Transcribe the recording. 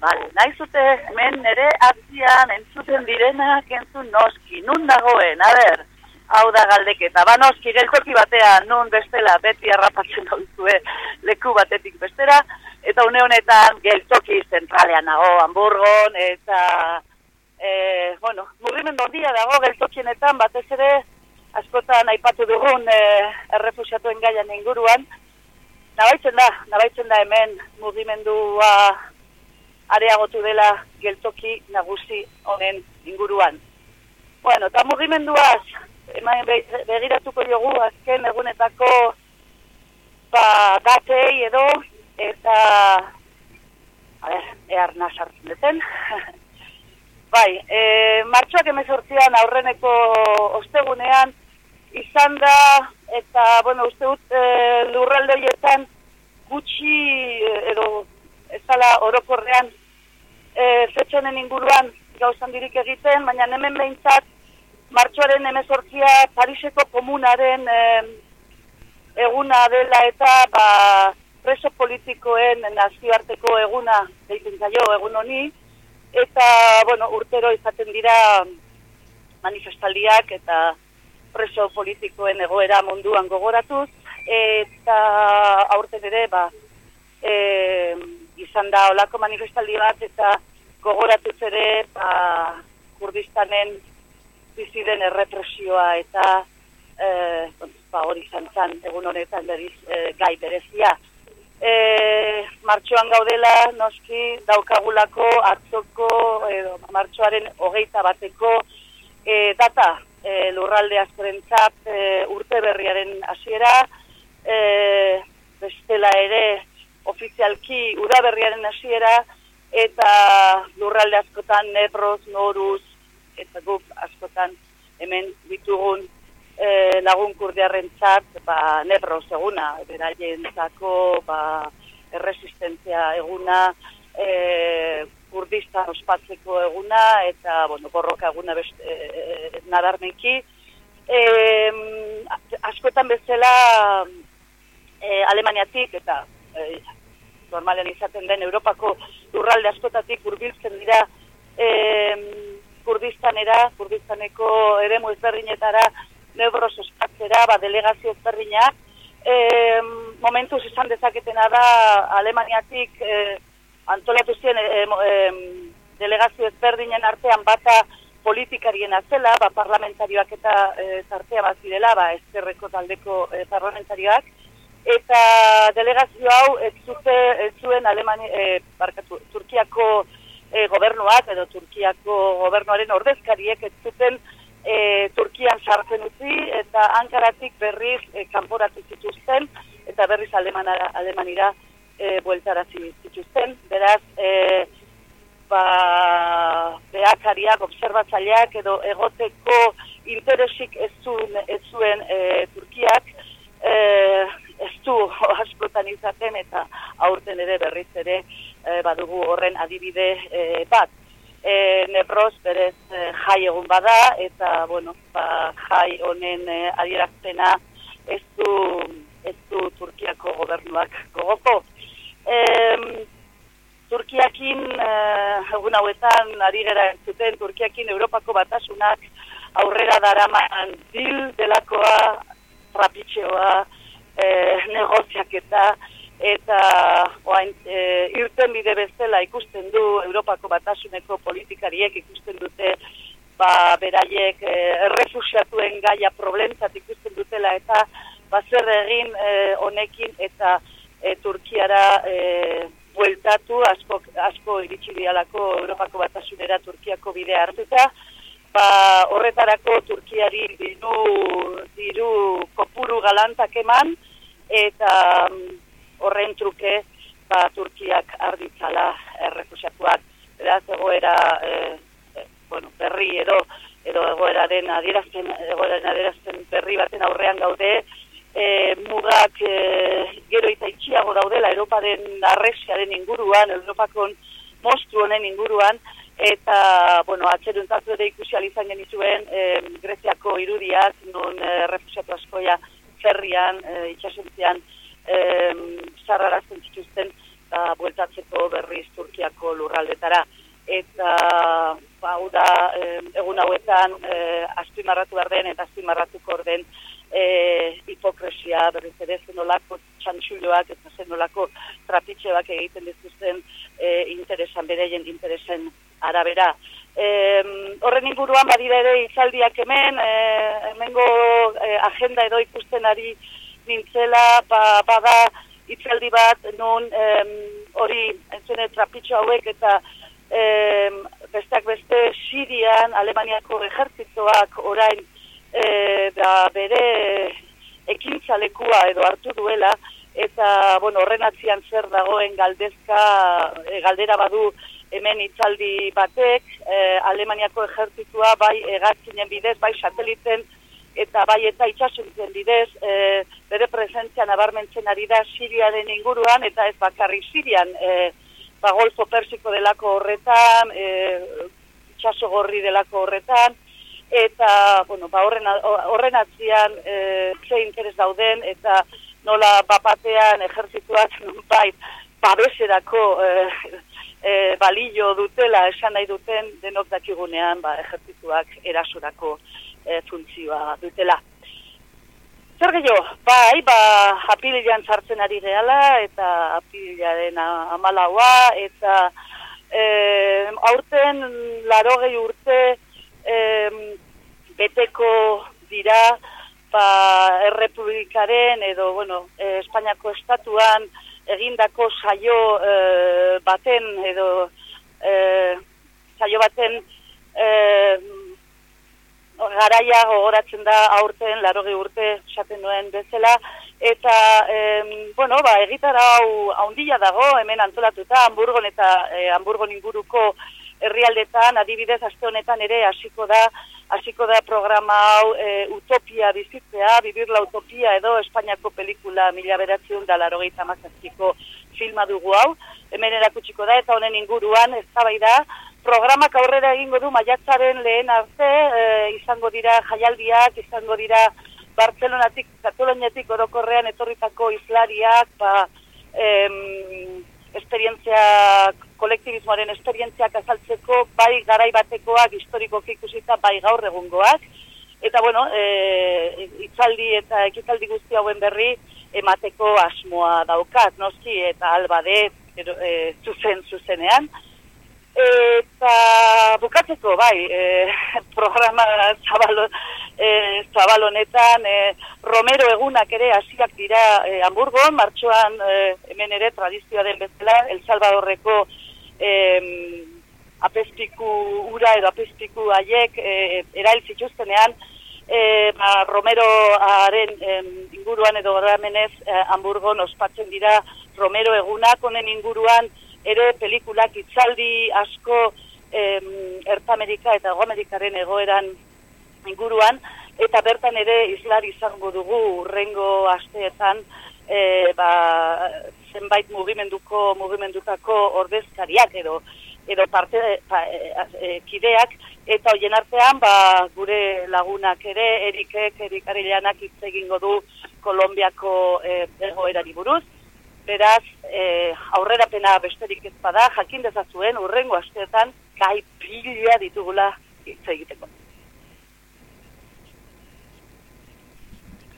Bale, nahi zute hemen nire atzian entzuten direnak entzun noski, nun dagoen, a ber, hau da galdeketa, ba noski geltoki batean, nun bestela, beti harrapatzen duzue leku batetik bestera, eta une honetan geltoki zentralean nago, Hamburgon, eta, e, bueno, murrimen dia dago geltokienetan, batez ere, askotan aipatu dugun e, errefusiatuen gaian inguruan, nabaitzen da, nabaitzen da hemen mugimendua areagotu dela geltoki nagusi honen inguruan. Bueno, eta mugimenduaz, emain begiratuko diogu azken egunetako ba, datei edo, eta, a ber, ehar nasartzen duten. bai, e, martxoak emezortzian aurreneko ostegunean, izan da, eta, bueno, uste dut, e, lurralde horietan, gutxi, e, edo, ez dala orokorrean e, zetxonen inguruan gauzan dirik egiten, baina hemen behintzat martxoaren emezortzia Pariseko komunaren e, eguna dela eta ba, preso politikoen nazioarteko eguna deitzen zaio egun honi, eta bueno, urtero izaten dira manifestaldiak eta preso politikoen egoera munduan gogoratuz, eta aurten ere, ba, e, izan da olako manifestaldi bat eta gogoratu ere ba, kurdistanen biziden errepresioa eta e, ba, hori izan zan egun honetan berriz e, gai berezia. E, martxoan gaudela noski daukagulako atzoko edo martxoaren hogeita bateko e, data e, lurralde askorentzat e, urte berriaren hasiera e, bestela ere ofizialki udaberriaren hasiera eta lurralde askotan nebroz, noruz, eta guk askotan hemen ditugun e, lagun kurdiarren txat, ba, nebroz eguna, beraien zako, ba, erresistentzia eguna, e, kurdista ospatzeko eguna, eta, bueno, borroka eguna best, e, e, nadarmenki. E, askotan bezala e, Alemaniatik eta e, normalen izaten den Europako lurralde askotatik hurbiltzen dira e, kurdistanera, kurdistaneko eremu ezberdinetara nebros ospatzera, ba, delegazio ezberdinak. E, momentuz izan dezaketena da Alemaniatik e, antolatu ziren e, e, delegazio ezberdinen artean bata politikarien azela, ba, parlamentarioak eta e, zartea bat ba, ezkerreko taldeko e, parlamentarioak, eta delegazio hau ez zute ez zuen Alemani e, barkatu, Turkiako e, gobernuak edo Turkiako gobernuaren ordezkariek ez zuten e, Turkian sartzen utzi eta Ankaratik berriz e, kanporatu zituzten eta berriz Alemanara, Alemanira e, bueltarazi zituzten. Beraz e, ba, beakariak, observatzaileak edo egoteko interesik ez zuen, ez zuen e, Turkiak e, du askotan izaten eta aurten ere berriz ere e, badugu horren adibide e, bat. E, Nebroz berez e, jai egun bada eta bueno, ba, jai honen e, adierazpena ez du, ez du Turkiako gobernuak gogoko. E, Turkiakin e, egun hauetan ari gara entzuten Turkiakin Europako batasunak aurrera daraman dil delakoa rapitxeoa e, negoziak eta eta oain, e, irten bide bezala ikusten du Europako batasuneko politikariek ikusten dute ba, beraiek e, errefusiatuen gaia problemzat ikusten dutela eta bazer egin e, honekin eta e, Turkiara e, bueltatu asko, asko iritsi dialako Europako batasunera Turkiako bidea hartuta. Ba, horretarako Turkiari diru, diru kopuru galantak eman, eta um, horren truke ba, Turkiak arditzala errefusiatuak. Beraz, egoera e, bueno, berri edo edo egoeraren adierazten, egoeraren adierazten berri baten aurrean gaude, e, mugak e, gero eta itxiago daudela Europaren arresiaren inguruan, Europakon mostru honen inguruan, eta, bueno, atxeruntzatu ere ikusi alizan genizuen e, Greziako irudiak, non e, refusiatu askoia, ferrian, e, itxasuntzian, e, zituzten, eta bueltatzeko berriz Turkiako lurraldetara. Eta ba, da, egun hauetan e, azpimarratu behar den eta azpimarratuko den e, hipokresia berriz ere zenolako txantxuloak eta zenolako trapitxeak egiten dituzten e, interesan, bereien interesen arabera. E, horren inguruan badira ere izaldiak hemen, e, hemengo e, agenda edo ikusten ari nintzela, ba, bada itzaldi bat, nun hori entzene trapitxo hauek eta em, besteak beste Sirian, Alemaniako ejertzitoak orain e, da bere ekintzalekua edo hartu duela, eta bueno, horren atzian zer dagoen galdezka, e, galdera badu hemen itzaldi batek, e, Alemaniako ejertzitua bai egatzinen bidez, bai sateliten, eta bai eta itxasuntzen bidez, e, bere presentzia nabarmentzen ari da Siriaren inguruan, eta ez bakarri Sirian, e, ba, Golfo Persiko delako horretan, e, itxaso gorri delako horretan, eta bueno, ba, horren, horren atzian e, ze interes dauden, eta nola bapatean ejertzituak bai, babeserako e, e, balillo dutela esan nahi duten denok dakigunean ba, ejertzituak erasurako e, funtzioa dutela. Zer gehiago, bai, ba, apililean sartzen ari gehala, eta apililearen amalaua, eta e, aurten laro gehi urte e, beteko dira ba, errepublikaren edo, bueno, e, Espainiako estatuan egindako saio e, baten edo e, saio baten e, garaia gogoratzen da aurten, larogi urte esaten nuen bezala, eta, em, bueno, ba, egitara hau haundila dago, hemen antolatuta, Hamburgon eta e, Hamburgon inguruko herrialdetan, adibidez, aste honetan ere hasiko da, hasiko da programa hau e, utopia bizitzea, bibir la utopia edo Espainiako pelikula mila beratzen da larogeita mazaztiko filma dugu hau, hemen erakutsiko da, eta honen inguruan, ez da, programak aurrera egingo du maiatzaren lehen arte, e, izango dira jaialdiak, izango dira Barcelonatik, Kataloniatik orokorrean etorritako islariak, ba, em, esperientzia, kolektibismoaren esperientziak azaltzeko, bai garai batekoak, historikoak ikusita, bai gaur egungoak, eta bueno, e, itzaldi eta ekitaldi guzti hauen berri, emateko asmoa daukat, noski, eta albade, e, zuzen zuzenean, Eta bukatzeko, bai, e, programa zabalo, e, zabalonetan, e, Romero egunak ere hasiak dira e, Hamburgon, martxoan e, hemen ere tradizioa den bezala, El Salvadorreko e, apestiku ura edo apestiku haiek e, erail zituztenean, e, ba, Romeroaren e, inguruan edo ramenez e, Hamburgon ospatzen dira Romero egunak, honen inguruan, ere pelikulak itzaldi asko em, Ertamerika eta Egoamerikaren egoeran inguruan, eta bertan ere islar izango dugu urrengo asteetan e, ba, zenbait mugimenduko mugimendutako ordezkariak edo edo parte pa, e, e, kideak eta hoien artean ba, gure lagunak ere Erikek Erikarilanak hitz egingo du Kolombiako e, egoerari buruz Beraz, e, aurrerapena besterik ez bada, jakin dezazuen, urrengo asteetan, kai pila ditugula hitz egiteko.